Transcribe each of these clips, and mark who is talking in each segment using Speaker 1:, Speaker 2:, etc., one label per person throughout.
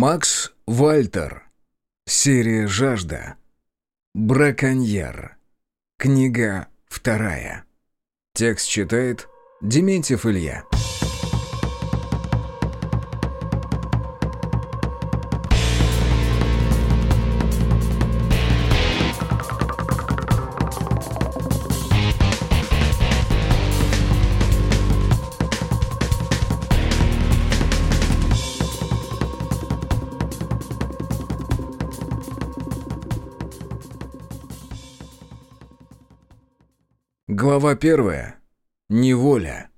Speaker 1: Макс Вальтер. Серия «Жажда». Браконьер. Книга вторая. Текст читает Дементьев Илья. Глава первая. Неволя.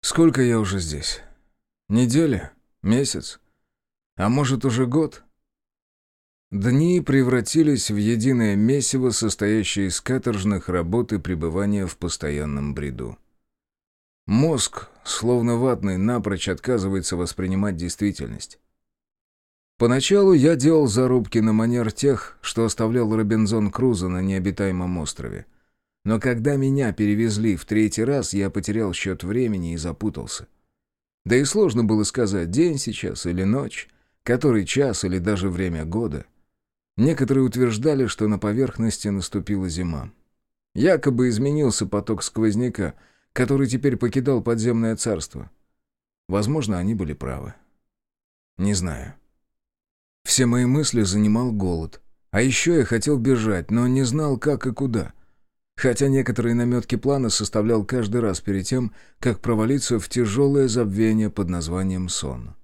Speaker 1: Сколько я уже здесь? Неделя? Месяц? А может, уже год? Дни превратились в единое месиво, состоящее из каторжных работ и пребывания в постоянном бреду. Мозг, словно ватный, напрочь отказывается воспринимать действительность. Поначалу я делал зарубки на манер тех, что оставлял Робинзон Крузо на необитаемом острове. Но когда меня перевезли в третий раз, я потерял счет времени и запутался. Да и сложно было сказать, день сейчас или ночь, который час или даже время года. Некоторые утверждали, что на поверхности наступила зима. Якобы изменился поток сквозняка, который теперь покидал подземное царство. Возможно, они были правы. Не знаю. Все мои мысли занимал голод. А еще я хотел бежать, но не знал, как и куда — хотя некоторые наметки плана составлял каждый раз перед тем, как провалиться в тяжелое забвение под названием сон.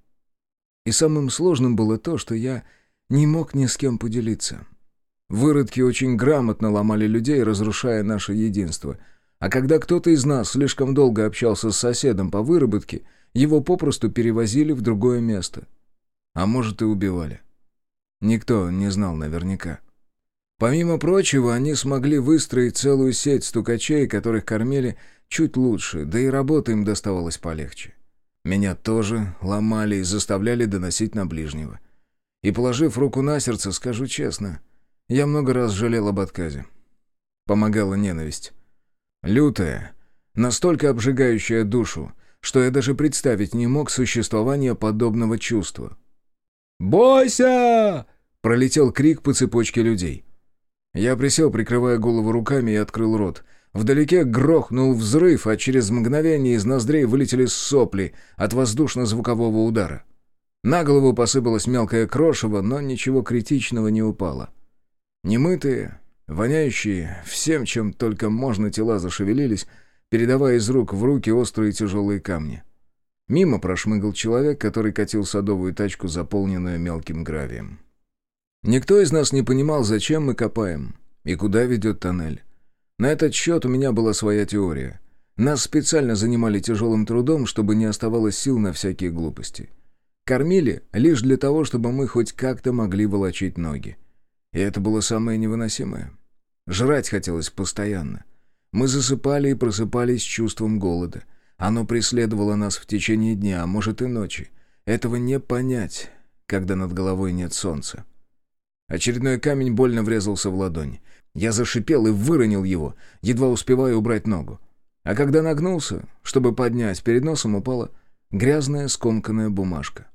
Speaker 1: И самым сложным было то, что я не мог ни с кем поделиться. Выродки очень грамотно ломали людей, разрушая наше единство. А когда кто-то из нас слишком долго общался с соседом по выработке, его попросту перевозили в другое место. А может и убивали. Никто не знал наверняка. Помимо прочего, они смогли выстроить целую сеть стукачей, которых кормили чуть лучше, да и работа им доставалась полегче. Меня тоже ломали и заставляли доносить на ближнего. И, положив руку на сердце, скажу честно, я много раз жалел об отказе. Помогала ненависть. Лютая, настолько обжигающая душу, что я даже представить не мог существования подобного чувства. «Бойся!» — пролетел крик по цепочке людей. Я присел, прикрывая голову руками, и открыл рот. Вдалеке грохнул взрыв, а через мгновение из ноздрей вылетели сопли от воздушно-звукового удара. На голову посыпалось мелкое крошево, но ничего критичного не упало. Немытые, воняющие, всем, чем только можно, тела зашевелились, передавая из рук в руки острые тяжелые камни. Мимо прошмыгал человек, который катил садовую тачку, заполненную мелким гравием. Никто из нас не понимал, зачем мы копаем и куда ведет тоннель. На этот счет у меня была своя теория. Нас специально занимали тяжелым трудом, чтобы не оставалось сил на всякие глупости. Кормили лишь для того, чтобы мы хоть как-то могли волочить ноги. И это было самое невыносимое. Жрать хотелось постоянно. Мы засыпали и просыпались с чувством голода. Оно преследовало нас в течение дня, а может и ночи. Этого не понять, когда над головой нет солнца. Очередной камень больно врезался в ладонь. Я зашипел и выронил его, едва успевая убрать ногу. А когда нагнулся, чтобы поднять, перед носом упала грязная скомканная бумажка.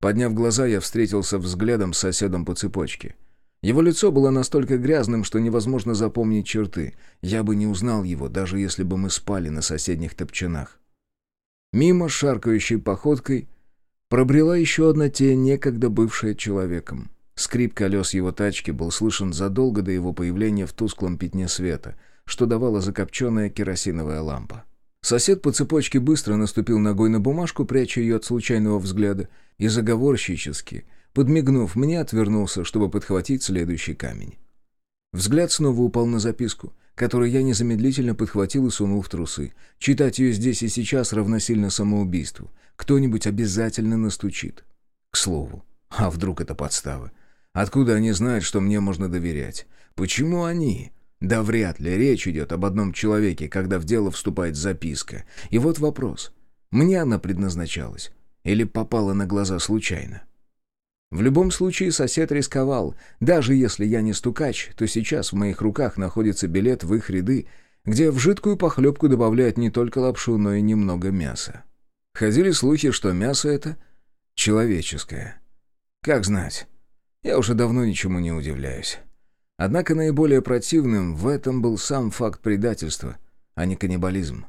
Speaker 1: Подняв глаза, я встретился взглядом с соседом по цепочке. Его лицо было настолько грязным, что невозможно запомнить черты. Я бы не узнал его, даже если бы мы спали на соседних топчанах. Мимо, шаркающей походкой, пробрела еще одна тень, некогда бывшая человеком. Скрип колес его тачки был слышен задолго до его появления в тусклом пятне света, что давала закопченная керосиновая лампа. Сосед по цепочке быстро наступил ногой на бумажку, пряча ее от случайного взгляда, и заговорщически, подмигнув мне, отвернулся, чтобы подхватить следующий камень. Взгляд снова упал на записку, которую я незамедлительно подхватил и сунул в трусы. Читать ее здесь и сейчас равносильно самоубийству. Кто-нибудь обязательно настучит. К слову, а вдруг это подстава? Откуда они знают, что мне можно доверять? Почему они? Да вряд ли речь идет об одном человеке, когда в дело вступает записка. И вот вопрос. Мне она предназначалась? Или попала на глаза случайно? В любом случае сосед рисковал. Даже если я не стукач, то сейчас в моих руках находится билет в их ряды, где в жидкую похлебку добавляют не только лапшу, но и немного мяса. Ходили слухи, что мясо это Человеческое. Как знать. Я уже давно ничему не удивляюсь. Однако наиболее противным в этом был сам факт предательства, а не каннибализм.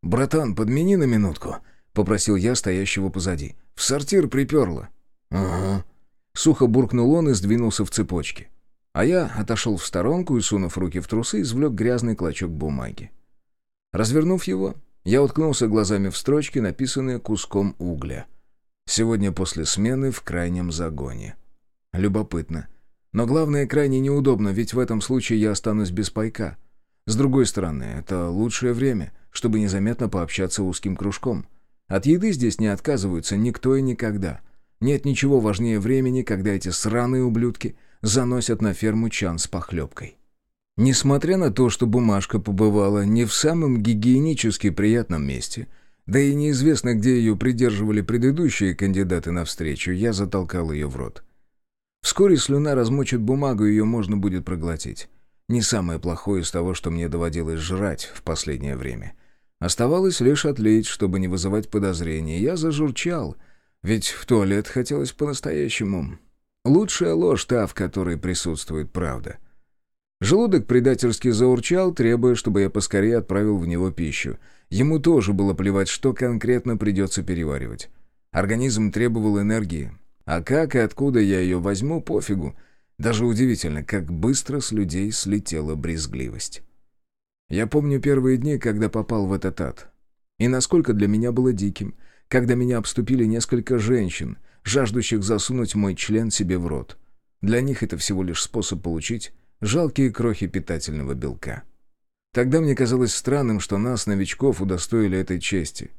Speaker 1: «Братан, подмени на минутку», — попросил я стоящего позади. «В сортир приперло». «Ага». Сухо буркнул он и сдвинулся в цепочке. А я отошел в сторонку и, сунув руки в трусы, извлек грязный клочок бумаги. Развернув его, я уткнулся глазами в строчки, написанные куском угля. Сегодня после смены в крайнем загоне. Любопытно. Но главное, крайне неудобно, ведь в этом случае я останусь без пайка. С другой стороны, это лучшее время, чтобы незаметно пообщаться узким кружком. От еды здесь не отказываются никто и никогда. Нет ничего важнее времени, когда эти сраные ублюдки заносят на ферму чан с похлебкой. Несмотря на то, что бумажка побывала не в самом гигиенически приятном месте, да и неизвестно, где ее придерживали предыдущие кандидаты на встречу, я затолкал ее в рот. Вскоре слюна размочит бумагу, ее можно будет проглотить. Не самое плохое из того, что мне доводилось жрать в последнее время. Оставалось лишь отлить, чтобы не вызывать подозрений. Я зажурчал, ведь в туалет хотелось по-настоящему. Лучшая ложь та, в которой присутствует правда. Желудок предательски заурчал, требуя, чтобы я поскорее отправил в него пищу. Ему тоже было плевать, что конкретно придется переваривать. Организм требовал энергии, а как и откуда я ее возьму, пофигу. Даже удивительно, как быстро с людей слетела брезгливость. Я помню первые дни, когда попал в этот ад. И насколько для меня было диким, когда меня обступили несколько женщин, жаждущих засунуть мой член себе в рот. Для них это всего лишь способ получить жалкие крохи питательного белка. Тогда мне казалось странным, что нас, новичков, удостоили этой чести.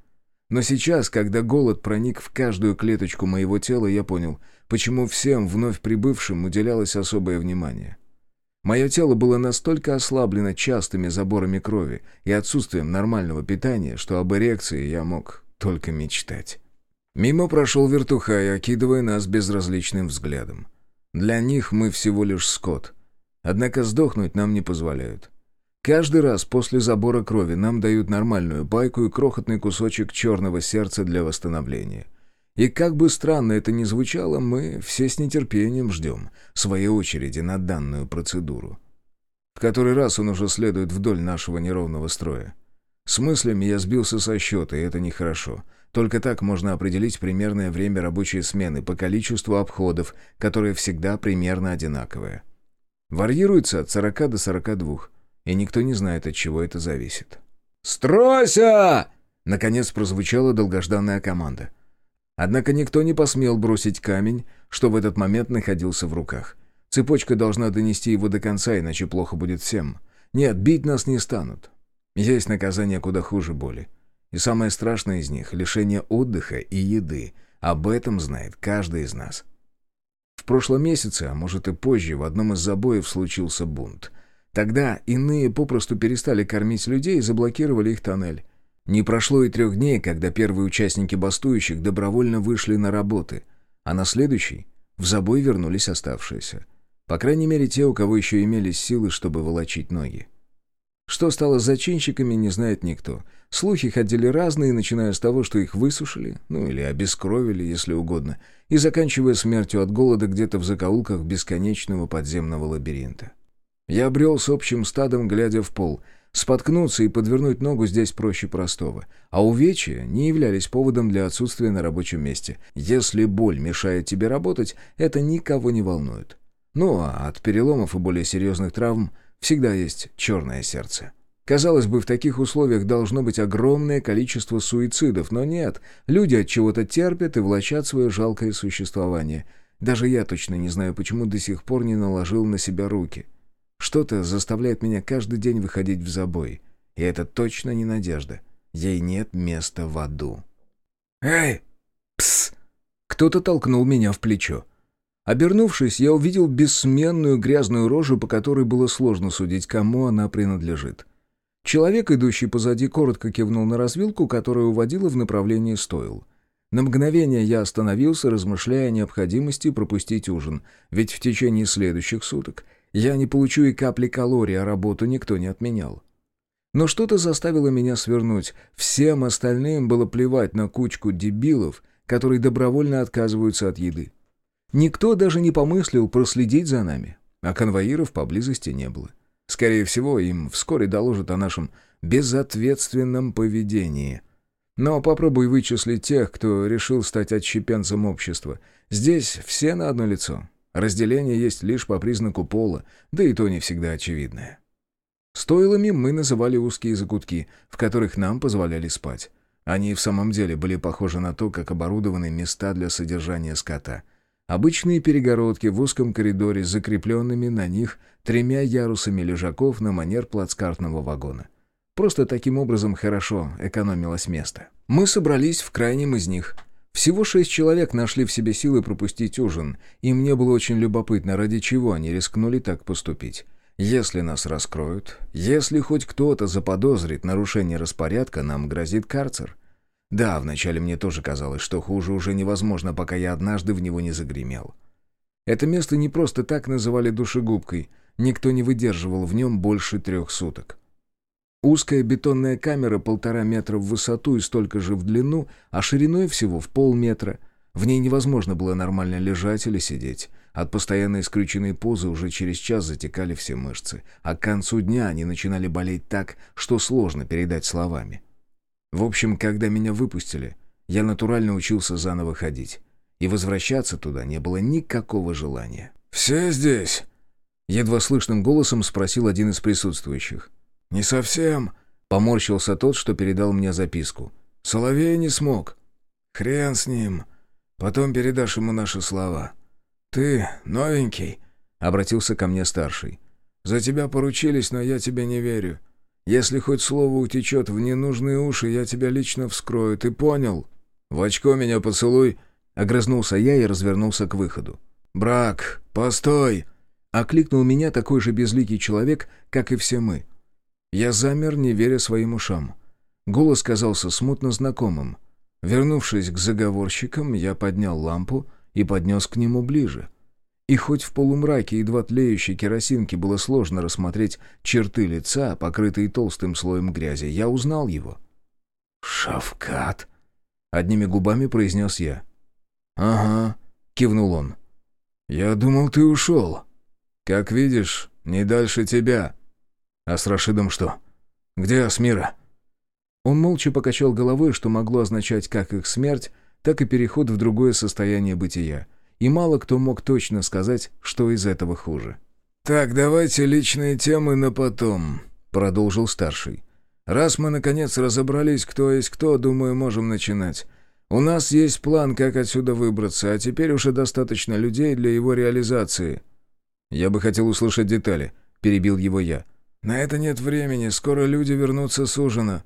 Speaker 1: Но сейчас, когда голод проник в каждую клеточку моего тела, я понял, почему всем вновь прибывшим уделялось особое внимание. Мое тело было настолько ослаблено частыми заборами крови и отсутствием нормального питания, что об эрекции я мог только мечтать. Мимо прошел вертухай, окидывая нас безразличным взглядом. Для них мы всего лишь скот. Однако сдохнуть нам не позволяют. Каждый раз после забора крови нам дают нормальную байку и крохотный кусочек черного сердца для восстановления. И как бы странно это ни звучало, мы все с нетерпением ждем своей очереди на данную процедуру. В который раз он уже следует вдоль нашего неровного строя. С мыслями я сбился со счета, и это нехорошо. Только так можно определить примерное время рабочей смены по количеству обходов, которое всегда примерно одинаковое. Варьируется от 40 до 42 и никто не знает, от чего это зависит. «Стройся!» — наконец прозвучала долгожданная команда. Однако никто не посмел бросить камень, что в этот момент находился в руках. Цепочка должна донести его до конца, иначе плохо будет всем. Нет, бить нас не станут. Есть наказание куда хуже боли. И самое страшное из них — лишение отдыха и еды. Об этом знает каждый из нас. В прошлом месяце, а может и позже, в одном из забоев случился бунт — Тогда иные попросту перестали кормить людей и заблокировали их тоннель. Не прошло и трех дней, когда первые участники бастующих добровольно вышли на работы, а на следующий в забой вернулись оставшиеся. По крайней мере, те, у кого еще имелись силы, чтобы волочить ноги. Что стало с зачинщиками, не знает никто. Слухи ходили разные, начиная с того, что их высушили, ну или обескровили, если угодно, и заканчивая смертью от голода где-то в закоулках бесконечного подземного лабиринта. Я брел с общим стадом, глядя в пол. Споткнуться и подвернуть ногу здесь проще простого. А увечья не являлись поводом для отсутствия на рабочем месте. Если боль мешает тебе работать, это никого не волнует. Ну а от переломов и более серьезных травм всегда есть черное сердце. Казалось бы, в таких условиях должно быть огромное количество суицидов, но нет. Люди от чего-то терпят и влачат свое жалкое существование. Даже я точно не знаю, почему до сих пор не наложил на себя руки. Что-то заставляет меня каждый день выходить в забой. И это точно не надежда. Ей нет места в аду. «Эй! Пс!» Кто-то толкнул меня в плечо. Обернувшись, я увидел бессменную грязную рожу, по которой было сложно судить, кому она принадлежит. Человек, идущий позади, коротко кивнул на развилку, которая уводила в направлении стоил. На мгновение я остановился, размышляя о необходимости пропустить ужин, ведь в течение следующих суток я не получу и капли калорий, а работу никто не отменял. Но что-то заставило меня свернуть. Всем остальным было плевать на кучку дебилов, которые добровольно отказываются от еды. Никто даже не помыслил проследить за нами, а конвоиров поблизости не было. Скорее всего, им вскоре доложат о нашем безответственном поведении. Но попробуй вычислить тех, кто решил стать отщепенцем общества. Здесь все на одно лицо. Разделение есть лишь по признаку пола, да и то не всегда очевидное. Стойлами мы называли узкие закутки, в которых нам позволяли спать. Они в самом деле были похожи на то, как оборудованы места для содержания скота. Обычные перегородки в узком коридоре с закрепленными на них тремя ярусами лежаков на манер плацкартного вагона. Просто таким образом хорошо экономилось место. Мы собрались в крайнем из них. Всего шесть человек нашли в себе силы пропустить ужин, и мне было очень любопытно, ради чего они рискнули так поступить. Если нас раскроют, если хоть кто-то заподозрит нарушение распорядка, нам грозит карцер. Да, вначале мне тоже казалось, что хуже уже невозможно, пока я однажды в него не загремел. Это место не просто так называли душегубкой, никто не выдерживал в нем больше трех суток. Узкая бетонная камера полтора метра в высоту и столько же в длину, а шириной всего в полметра. В ней невозможно было нормально лежать или сидеть. От постоянной скрюченной позы уже через час затекали все мышцы, а к концу дня они начинали болеть так, что сложно передать словами. В общем, когда меня выпустили, я натурально учился заново ходить. И возвращаться туда не было никакого желания.
Speaker 2: «Все здесь?»
Speaker 1: Едва слышным голосом спросил один из присутствующих.
Speaker 2: «Не совсем», —
Speaker 1: поморщился тот, что передал мне записку.
Speaker 2: «Соловей не смог». «Хрен с ним. Потом передашь ему наши слова. Ты новенький», — обратился ко мне старший. «За тебя поручились, но я тебе не верю. Если хоть слово утечет в ненужные уши, я тебя лично вскрою, ты понял?» «В очко меня поцелуй!» — огрызнулся я и развернулся к выходу. «Брак, постой!»
Speaker 1: — окликнул меня такой же безликий человек, как и все мы. Я замер, не веря своим ушам. Голос казался смутно знакомым. Вернувшись к заговорщикам, я поднял лампу и поднес к нему ближе — и хоть в полумраке едва тлеющей керосинки было сложно рассмотреть черты лица, покрытые толстым слоем грязи, я узнал его.
Speaker 2: «Шавкат!»
Speaker 1: — одними губами произнес я.
Speaker 2: «Ага», — кивнул он. «Я думал, ты ушел. Как видишь, не дальше тебя. А с Рашидом что? Где Асмира?»
Speaker 1: Он молча покачал головой, что могло означать как их смерть, так и переход в другое состояние бытия — и мало кто мог точно сказать, что из этого хуже.
Speaker 2: «Так, давайте личные темы на потом», — продолжил старший. «Раз мы, наконец, разобрались, кто есть кто, думаю, можем начинать. У нас есть план, как отсюда выбраться, а теперь уже достаточно людей для его реализации».
Speaker 1: «Я бы хотел услышать детали», — перебил его я.
Speaker 2: «На это нет времени, скоро люди вернутся с ужина».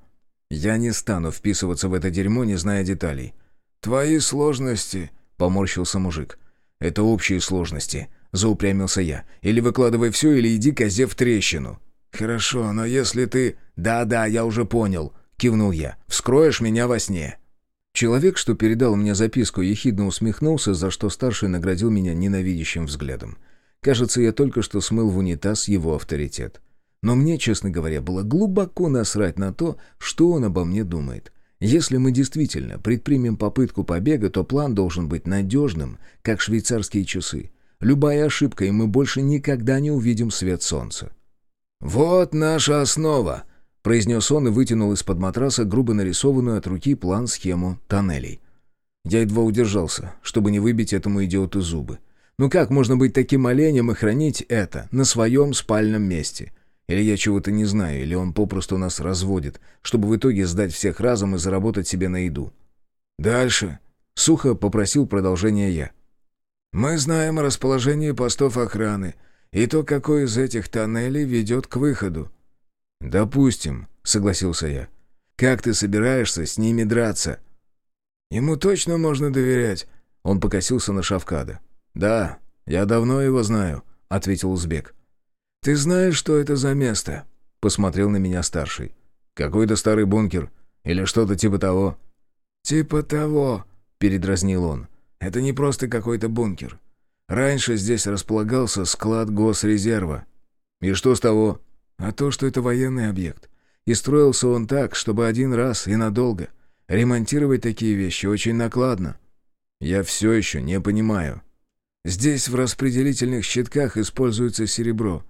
Speaker 1: «Я не стану вписываться в это дерьмо, не зная деталей».
Speaker 2: «Твои сложности», — поморщился мужик.
Speaker 1: «Это общие сложности», — заупрямился я. «Или выкладывай все, или иди козе в трещину».
Speaker 2: «Хорошо, но если ты...»
Speaker 1: «Да-да, я уже понял», — кивнул я. «Вскроешь меня во сне». Человек, что передал мне записку, ехидно усмехнулся, за что старший наградил меня ненавидящим взглядом. Кажется, я только что смыл в унитаз его авторитет. Но мне, честно говоря, было глубоко насрать на то, что он обо мне думает. Если мы действительно предпримем попытку побега, то план должен быть надежным, как швейцарские часы. Любая ошибка, и мы больше никогда не увидим свет солнца.
Speaker 2: «Вот наша основа», — произнес он и вытянул из-под матраса грубо нарисованную от руки план-схему тоннелей.
Speaker 1: Я едва удержался, чтобы не выбить этому идиоту зубы. Ну как можно быть таким оленем и хранить это на своем спальном месте? Или я чего-то не знаю, или он попросту нас разводит, чтобы в итоге сдать всех разом и заработать себе на еду.
Speaker 2: Дальше. Сухо попросил продолжения я. Мы знаем о расположении постов охраны и то, какой из этих тоннелей ведет к выходу.
Speaker 1: «Допустим», — согласился я. «Как ты собираешься с ними драться?»
Speaker 2: «Ему точно можно доверять», — он покосился на Шавкада.
Speaker 1: «Да, я давно его знаю», — ответил узбек.
Speaker 2: «Ты знаешь, что это за место?»
Speaker 1: — посмотрел на меня старший. «Какой-то старый бункер. Или что-то типа того».
Speaker 2: «Типа того», — передразнил он. «Это не просто какой-то бункер. Раньше здесь располагался склад госрезерва».
Speaker 1: «И что с того?»
Speaker 2: «А то, что это военный объект. И строился он так, чтобы один раз и надолго. Ремонтировать такие вещи очень накладно».
Speaker 1: «Я все еще не понимаю».
Speaker 2: «Здесь в распределительных щитках используется серебро.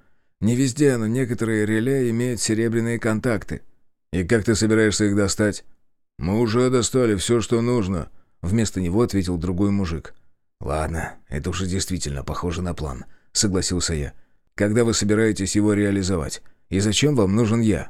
Speaker 2: Не везде, но некоторые реле имеют серебряные контакты».
Speaker 1: «И как ты собираешься их достать?»
Speaker 2: «Мы уже достали все, что нужно», —
Speaker 1: вместо него ответил другой мужик.
Speaker 2: «Ладно, это уже действительно похоже на план», — согласился я. «Когда вы собираетесь его реализовать? И зачем вам нужен я?»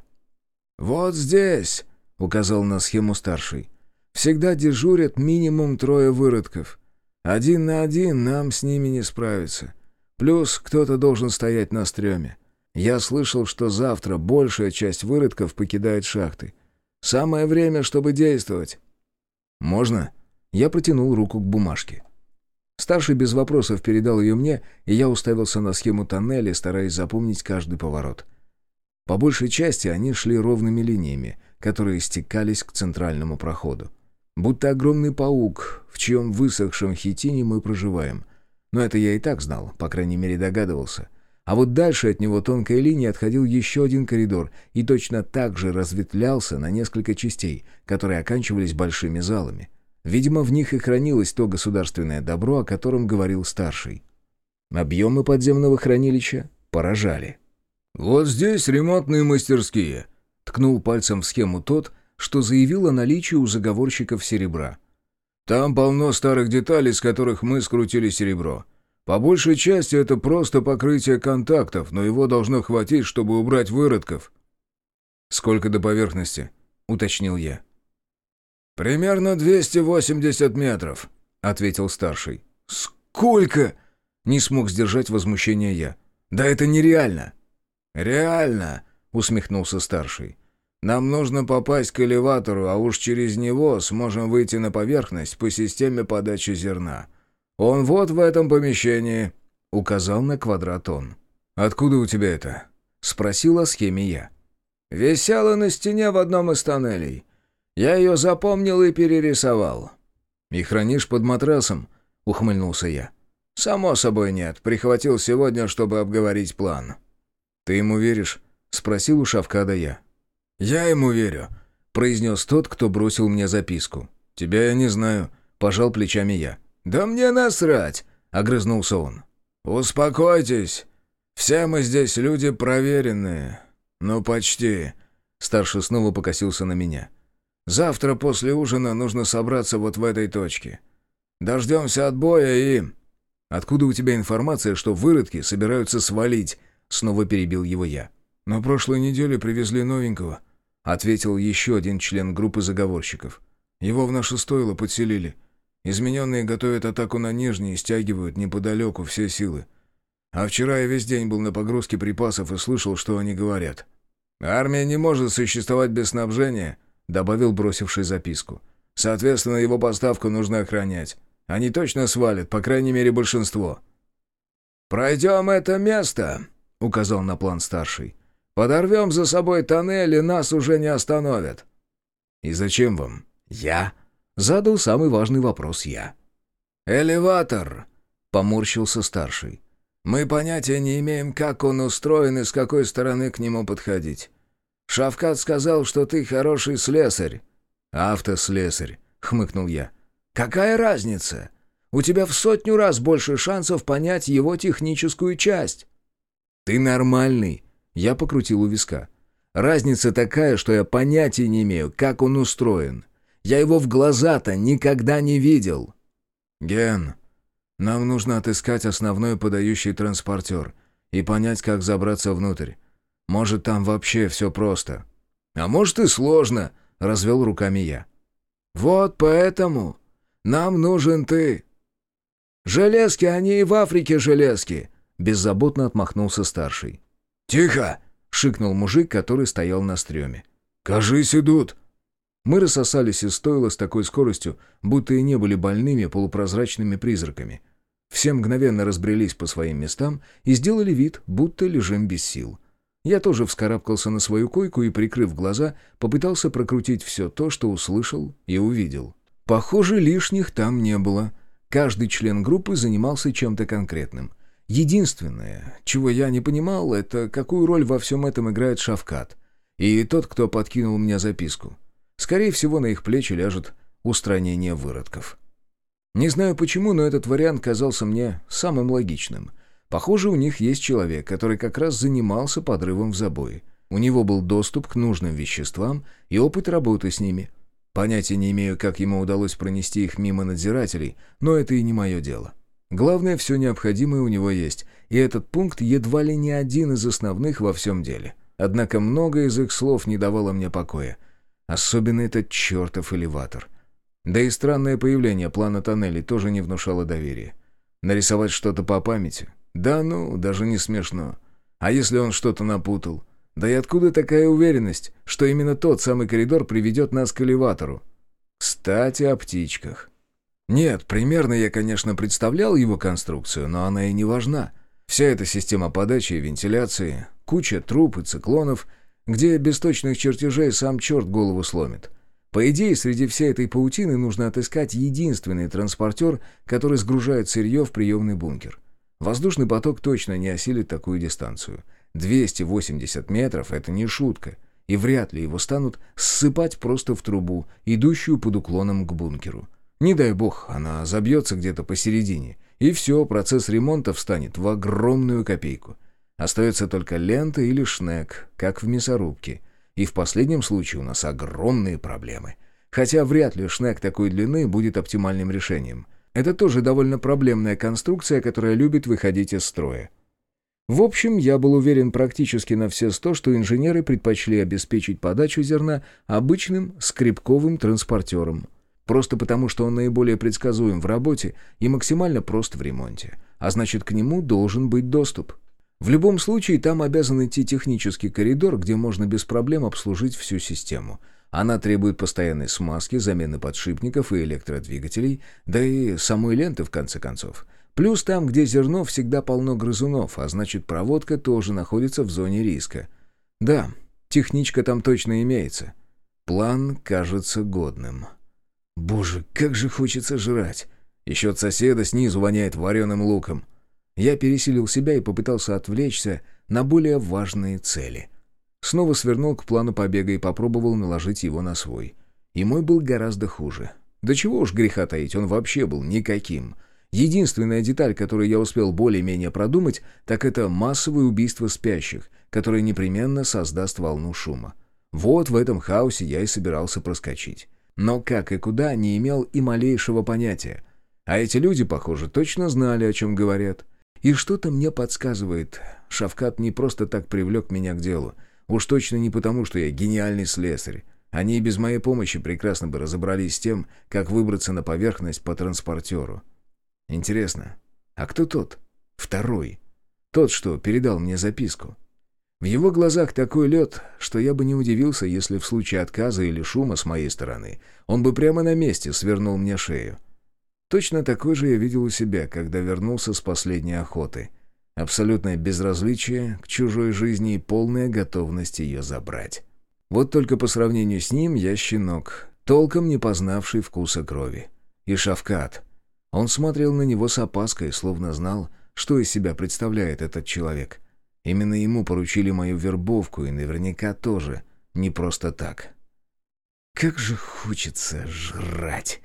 Speaker 2: «Вот здесь», — указал на схему старший. «Всегда дежурят минимум трое выродков. Один на один нам с ними не справиться. Плюс кто-то должен стоять на стреме. Я слышал, что завтра большая часть выродков покидает шахты. Самое время, чтобы действовать».
Speaker 1: «Можно?» Я протянул руку к бумажке. Старший без вопросов передал ее мне, и я уставился на схему тоннеля, стараясь запомнить каждый поворот. По большей части они шли ровными линиями, которые стекались к центральному проходу. Будто огромный паук, в чьем высохшем хитине мы проживаем. Но это я и так знал, по крайней мере догадывался. А вот дальше от него тонкой линией отходил еще один коридор и точно так же разветвлялся на несколько частей, которые оканчивались большими залами. Видимо, в них и хранилось то государственное добро, о котором говорил старший. Объемы подземного хранилища поражали.
Speaker 2: «Вот здесь ремонтные мастерские», — ткнул пальцем в схему тот, что заявил о наличии у заговорщиков серебра. «Там полно старых деталей, с которых мы скрутили серебро. По большей части это просто покрытие контактов, но его должно хватить, чтобы убрать выродков».
Speaker 1: «Сколько до поверхности?» — уточнил я.
Speaker 2: «Примерно 280 метров», — ответил старший.
Speaker 1: «Сколько?» — не смог сдержать возмущение я. «Да это нереально!»
Speaker 2: «Реально!» — усмехнулся старший. «Нам нужно попасть к элеватору, а уж через него сможем выйти на поверхность по системе подачи зерна. Он вот в этом помещении», — указал на квадрат он.
Speaker 1: «Откуда у тебя это?» — спросил о схеме я.
Speaker 2: «Висела на стене в одном из тоннелей. Я ее запомнил и перерисовал».
Speaker 1: «И хранишь под матрасом?» — ухмыльнулся я.
Speaker 2: «Само собой нет. Прихватил сегодня, чтобы обговорить план».
Speaker 1: «Ты ему веришь?» — спросил у Шавкада я.
Speaker 2: «Я ему верю», — произнес тот, кто бросил мне записку.
Speaker 1: «Тебя я не знаю», — пожал плечами я.
Speaker 2: «Да мне насрать», — огрызнулся он. «Успокойтесь. Все мы здесь люди проверенные. Ну, почти».
Speaker 1: Старший снова покосился на меня.
Speaker 2: Завтра после ужина нужно собраться вот в этой точке. Дождемся отбоя и...»
Speaker 1: «Откуда у тебя информация, что выродки собираются свалить?» Снова перебил его я.
Speaker 2: «На прошлой неделе привезли новенького», — ответил еще один член группы заговорщиков. «Его в наше стойло подселили. Измененные готовят атаку на Нижний и стягивают неподалеку все силы. А вчера я весь день был на погрузке припасов и слышал, что они говорят. Армия не может существовать без снабжения», — добавил бросивший записку. «Соответственно, его поставку нужно охранять. Они точно свалят, по крайней мере, большинство». «Пройдем это место», — указал на план старший. «Подорвем за собой тоннель, и нас уже не остановят».
Speaker 1: «И зачем вам?» «Я?» — задал самый важный вопрос я.
Speaker 2: «Элеватор», — поморщился старший. «Мы понятия не имеем, как он устроен и с какой стороны к нему подходить. Шавкат сказал, что ты хороший слесарь».
Speaker 1: «Автослесарь», — хмыкнул я.
Speaker 2: «Какая разница? У тебя в сотню раз больше шансов понять его техническую часть».
Speaker 1: «Ты нормальный», — я покрутил у виска. «Разница такая, что я понятия не имею, как он устроен. Я его в глаза-то никогда не видел».
Speaker 2: «Ген, нам нужно отыскать основной подающий транспортер и понять, как забраться внутрь. Может, там вообще все просто.
Speaker 1: А может и сложно, развел руками я.
Speaker 2: Вот поэтому нам нужен ты. Железки, они и в Африке железки, беззаботно отмахнулся старший.
Speaker 1: Тихо! шикнул мужик, который стоял на стреме.
Speaker 2: «Кажись, идут!»
Speaker 1: Мы рассосались из стойла с такой скоростью, будто и не были больными полупрозрачными призраками. Все мгновенно разбрелись по своим местам и сделали вид, будто лежим без сил. Я тоже вскарабкался на свою койку и, прикрыв глаза, попытался прокрутить все то, что услышал и увидел. Похоже, лишних там не было. Каждый член группы занимался чем-то конкретным. Единственное, чего я не понимал, это какую роль во всем этом играет Шавкат. И тот, кто подкинул мне записку. Скорее всего, на их плечи ляжет устранение выродков. Не знаю почему, но этот вариант казался мне самым логичным. Похоже, у них есть человек, который как раз занимался подрывом в забое. У него был доступ к нужным веществам и опыт работы с ними. Понятия не имею, как ему удалось пронести их мимо надзирателей, но это и не мое дело. Главное, все необходимое у него есть, и этот пункт едва ли не один из основных во всем деле. Однако многое из их слов не давало мне покоя. Особенно этот чертов элеватор. Да и странное появление плана тоннелей тоже не внушало доверия. Нарисовать что-то по памяти? Да ну, даже не смешно. А если он что-то напутал? Да и откуда такая уверенность, что именно тот самый коридор приведет нас к элеватору? Кстати, о птичках. Нет, примерно я, конечно, представлял его конструкцию, но она и не важна. Вся эта система подачи и вентиляции, куча труб и циклонов, где без точных чертежей сам черт голову сломит. По идее, среди всей этой паутины нужно отыскать единственный транспортер, который сгружает сырье в приемный бункер. Воздушный поток точно не осилит такую дистанцию. 280 метров — это не шутка, и вряд ли его станут ссыпать просто в трубу, идущую под уклоном к бункеру. Не дай бог, она забьется где-то посередине, и все, процесс ремонта встанет в огромную копейку. Остается только лента или шнек, как в мясорубке — и в последнем случае у нас огромные проблемы. Хотя вряд ли шнек такой длины будет оптимальным решением. Это тоже довольно проблемная конструкция, которая любит выходить из строя. В общем, я был уверен практически на все сто, что инженеры предпочли обеспечить подачу зерна обычным скрипковым транспортером. Просто потому, что он наиболее предсказуем в работе и максимально прост в ремонте. А значит, к нему должен быть доступ. В любом случае, там обязан идти технический коридор, где можно без проблем обслужить всю систему. Она требует постоянной смазки, замены подшипников и электродвигателей, да и самой ленты, в конце концов. Плюс там, где зерно, всегда полно грызунов, а значит, проводка тоже находится в зоне риска. Да, техничка там точно имеется. План кажется годным. Боже, как же хочется жрать. Еще от соседа снизу воняет вареным луком. Я пересилил себя и попытался отвлечься на более важные цели. Снова свернул к плану побега и попробовал наложить его на свой. И мой был гораздо хуже. Да чего уж греха таить, он вообще был никаким. Единственная деталь, которую я успел более-менее продумать, так это массовое убийство спящих, которое непременно создаст волну шума. Вот в этом хаосе я и собирался проскочить. Но как и куда, не имел и малейшего понятия. А эти люди, похоже, точно знали, о чем говорят. И что-то мне подсказывает, Шавкат не просто так привлек меня к делу. Уж точно не потому, что я гениальный слесарь. Они и без моей помощи прекрасно бы разобрались с тем, как выбраться на поверхность по транспортеру. Интересно, а кто тот? Второй. Тот, что передал мне записку. В его глазах такой лед, что я бы не удивился, если в случае отказа или шума с моей стороны он бы прямо на месте свернул мне шею. Точно такой же я видел у себя, когда вернулся с последней охоты. Абсолютное безразличие к чужой жизни и полная готовность ее забрать. Вот только по сравнению с ним я щенок, толком не познавший вкуса крови. И Шавкат. Он смотрел на него с опаской, словно знал, что из себя представляет этот человек. Именно ему поручили мою вербовку, и наверняка тоже не просто так. «Как же хочется жрать!»